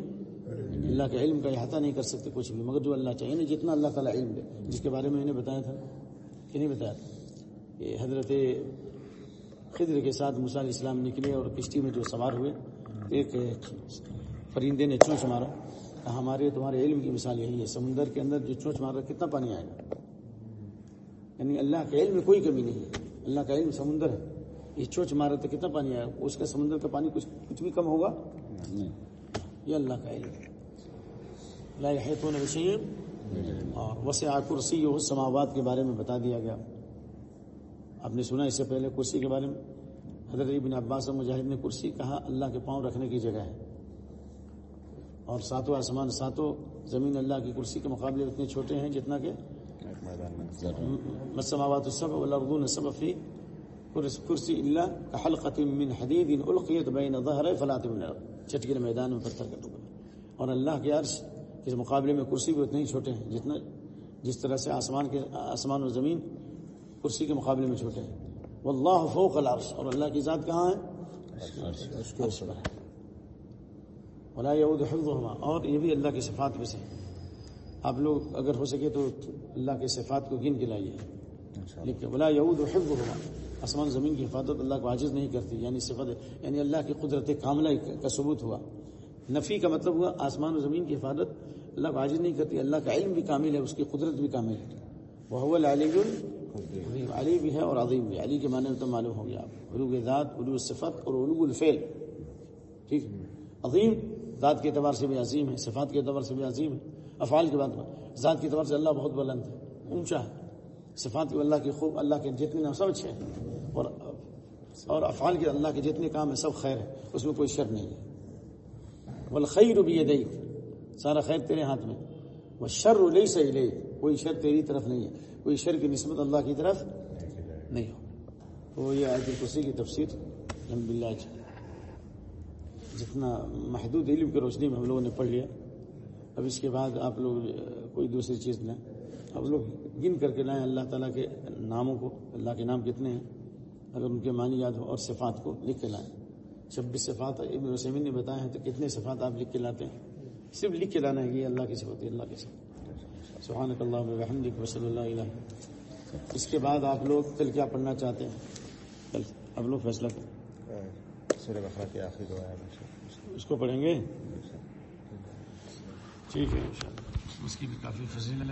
اللہ کے علم کا احاطہ نہیں کر سکتے کچھ بھی، مگر جو اللہ چاہیے نا، جتنا اللہ تعالیٰ علم دے۔ جس کے بارے میں انہیں بتایا تھا، کہ نہیں بتایا تھا؟ کہ حضرت خضر کے ساتھ مثال اسلام نکلے اور کشتی میں جو سوار ہوئے ایک پرندے نے چونچ مارا۔ ہمارے تمہارے علم کی مثال یہی ہے، سمندر کے اندر جو چونچ مارا کتنا پانی آئے گا؟ یعنی اللہ کے علم میں کوئی کمی نہیں ہے۔ اللہ کا علم سمندر ہے۔ یہ چونچ مارا تو کتنا پانی آئے گا اس کا سمندر کا پانی کچھ کچھ بھی کم ہوگا؟ یہ اللہ کا علم ہے۔ لا يحيطون بشيء اور وسع کرسی و سماوات کے بارے میں بتا دیا گیا۔ آپ نے سنا اس سے پہلے کرسی کے بارے میں؟ حضرت ابن عباس مجاہد نے کرسی کہا، اللہ کے پاؤں رکھنے کی جگہ ہے۔ اور ساتوں آسمان، ساتوں زمین اللہ کی کرسی کے مقابلے اتنے چھوٹے ہیں جتنا کہ مسماوات السبع والارضون کرسی اللہ كحلقة من حديد القيت بين ظهر فلات من میدان میں پتھر کا ٹکڑا۔ اور اللہ کے عرش کے مقابلے میں کرسی بھی اتنے ہی چھوٹے ہیں جتنا جس طرح سے آسمان کے آسمان و زمین کرسی کے مقابلے میں چھوٹے ہیں۔ واللہ فوق العرش. اور اللہ کی ذات کہاں ہے؟ ہے. ولا يعود حفظهما اور یہ بھی اللہ کی صفات میں سے. آپ لوگ اگر ہو سکے تو اللہ کے صفات کو گن کے لائیے. لیکن ولا یعود و حفظ آسمان زمین کی حفاظت اللہ کو عاجز نہیں کرتی. یعنی صفت یعنی اللہ کی قدرت کاملہ کا ثبوت ہوا. نفی کا مطلب ہوا. آسمان و زمین کی حفاظت اللہ کو عاجز نہیں کرتی. اللہ کا علم بھی کامل ہے. اس کی قدرت بھی کامل ہے. وہ علی عظیم. علی بھی ہے اور عظیم بھی علی کے معنی میں تو معلوم ہو گیا. آپ علو ذات علو صفت اور علو الفعل. ٹھیک؟ عظیم ذات کے اعتبار سے بھی عظیم ہے، صفات کے اعتبار سے بھی عظیم ہے. افعال کی بات ذات کے اعتبار سے اللہ بہت بلند ہے، اونچا ہے. صفات کی اللہ کی خوب، اللہ کے جتنے نام سب اچھے ہیں. اور اور افعال کے اللہ کے جتنے کام ہیں، سب خیر ہے اس میں کوئی شر نہیں ہے. والخیر بھی یہ سارا خیر تیرے ہاتھ میں. وہ شر نہیں صحیح کوئی شر تیری طرف نہیں ہے، کوئی شر کی نسبت اللہ کی طرف نہیں ہو۔ تو یہ آیت الکرسی کی تفسیر الحمد للہ جتنا محدود علم کی روشنی میں ہم لوگوں نے پڑھ لیا، اب اس کے بعد آپ لوگ کوئی دوسری چیز لیں۔ اب لوگ گن کر کے لائیں اللہ تعالیٰ کے ناموں کو، اللہ کے نام کتنے ہیں، اگر ان کے معنی یاد ہو اور صفات کو لکھ کے لائیں۔ چھبیس صفات ابن وسیمین نے بتایا ہیں تو کتنے صفات آپ لکھ کے لاتے ہیں؟ صرف لکھ کے لانا ہے یہ اللہ کی صفت ہے، اللہ کی صفت۔ سبحانک اللہ وحمدک وصلی اللہ علیہ اس کے بعد آپ لوگ کل کیا پڑھنا چاہتے ہیں؟ کل اب لوگ فیصلہ کریں۔ سورہ بقرہ کی آخری دعا ہے اس کو پڑھیں گے؟ ٹھیک ہے اس کی بھی کافی فضیلت